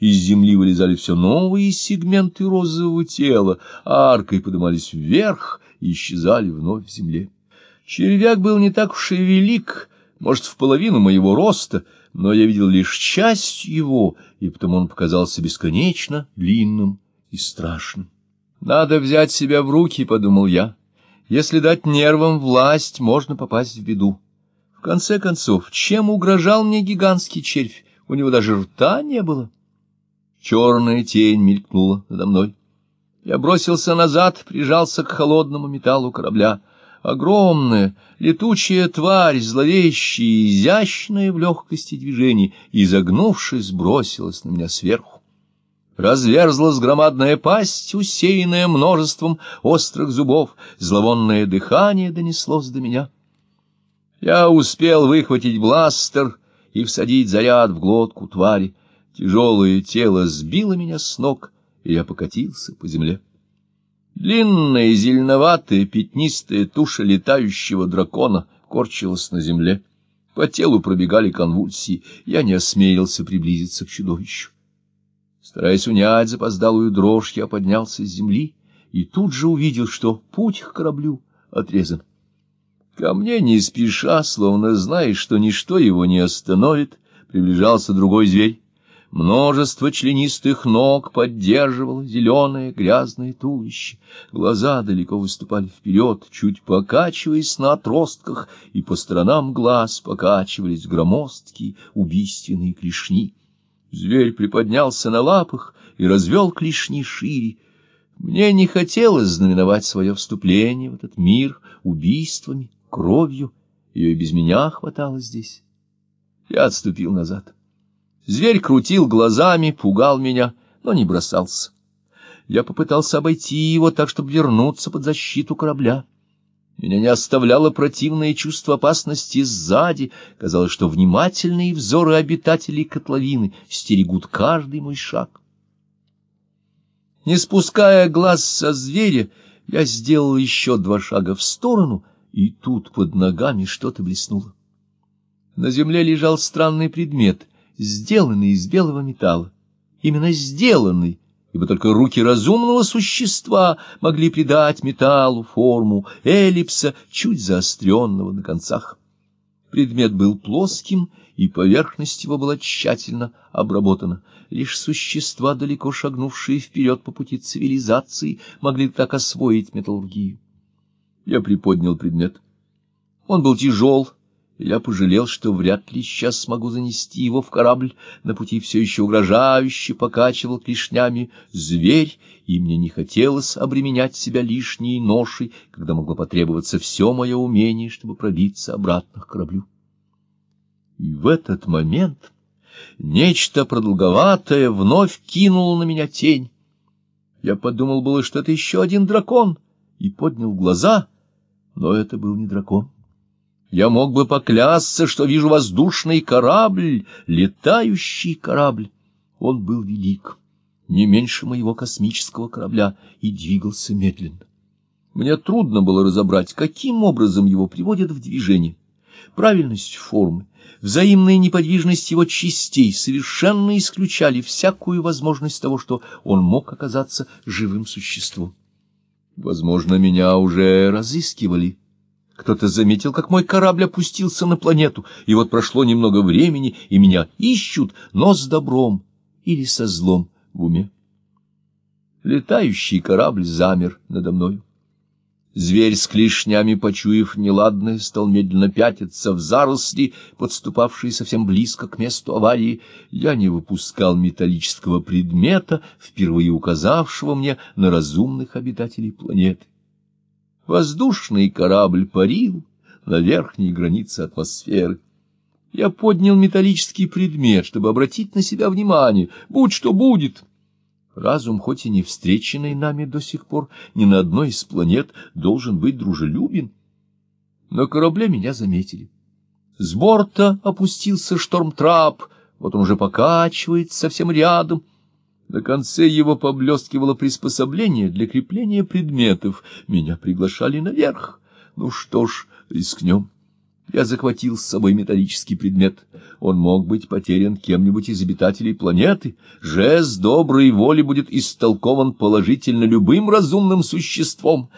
из земли вылезали все новые сегменты розового тела, а аркой подымались вверх и исчезали вновь в земле. Червяк был не так уж и велик, может, в половину моего роста, но я видел лишь часть его, и потому он показался бесконечно длинным и страшным. «Надо взять себя в руки», — подумал я. «Если дать нервам власть, можно попасть в беду». В конце концов, чем угрожал мне гигантский червь? У него даже рта не было. Черная тень мелькнула надо мной. Я бросился назад, прижался к холодному металлу корабля. Огромная, летучая тварь, зловещая и изящная в легкости движений, изогнувшись, бросилась на меня сверху. Разверзлась громадная пасть, усеянная множеством острых зубов, зловонное дыхание донеслось до меня. Я успел выхватить бластер и всадить заряд в глотку твари. Тяжелое тело сбило меня с ног, и я покатился по земле. Длинная, зеленоватая, пятнистая туша летающего дракона корчилась на земле. По телу пробегали конвульсии, я не осмелился приблизиться к чудовищу. Стараясь унять запоздалую дрожь, я поднялся с земли и тут же увидел, что путь к кораблю отрезан. Ко мне не спеша, словно знаешь, что ничто его не остановит, приближался другой зверь. Множество членистых ног поддерживало зеленое грязное туловище. Глаза далеко выступали вперед, чуть покачиваясь на отростках, и по сторонам глаз покачивались громоздкие убийственные клешни. Зверь приподнялся на лапах и развел клешни шире. Мне не хотелось знаменовать свое вступление в этот мир убийствами, кровью, ее и без меня хватало здесь. Я отступил назад. Зверь крутил глазами, пугал меня, но не бросался. Я попытался обойти его так, чтобы вернуться под защиту корабля. Меня не оставляло противное чувство опасности сзади. Казалось, что внимательные взоры обитателей котловины стерегут каждый мой шаг. Не спуская глаз со зверя, я сделал еще два шага в сторону — и тут под ногами что-то блеснуло. На земле лежал странный предмет, сделанный из белого металла. Именно сделанный, ибо только руки разумного существа могли придать металлу форму эллипса, чуть заостренного на концах. Предмет был плоским, и поверхность его была тщательно обработана. Лишь существа, далеко шагнувшие вперед по пути цивилизации, могли так освоить металлургию. Я приподнял предмет. Он был тяжел, я пожалел, что вряд ли сейчас смогу занести его в корабль. На пути все еще угрожающе покачивал клешнями зверь, и мне не хотелось обременять себя лишней ношей, когда могло потребоваться все мое умение, чтобы пробиться обратно к кораблю. И в этот момент нечто продолговатое вновь кинуло на меня тень. Я подумал было, что это еще один дракон, и поднял глаза — но это был не дракон. Я мог бы поклясться, что вижу воздушный корабль, летающий корабль. Он был велик, не меньше моего космического корабля, и двигался медленно. Мне трудно было разобрать, каким образом его приводят в движение. Правильность формы, взаимная неподвижность его частей совершенно исключали всякую возможность того, что он мог оказаться живым существом. Возможно, меня уже разыскивали. Кто-то заметил, как мой корабль опустился на планету, и вот прошло немного времени, и меня ищут, но с добром или со злом в уме. Летающий корабль замер надо мною. Зверь с клешнями, почуяв неладное, стал медленно пятиться в заросли, подступавшие совсем близко к месту аварии. Я не выпускал металлического предмета, впервые указавшего мне на разумных обитателей планеты. Воздушный корабль парил на верхней границе атмосферы. Я поднял металлический предмет, чтобы обратить на себя внимание. Будь что будет — Разум, хоть и не встреченный нами до сих пор ни на одной из планет, должен быть дружелюбен. На корабле меня заметили. С борта опустился штормтрап, вот он уже покачивается совсем рядом. На конце его поблескивало приспособление для крепления предметов. Меня приглашали наверх. Ну что ж, рискнем. Я захватил с собой металлический предмет. Он мог быть потерян кем-нибудь из обитателей планеты. Жест доброй воли будет истолкован положительно любым разумным существом.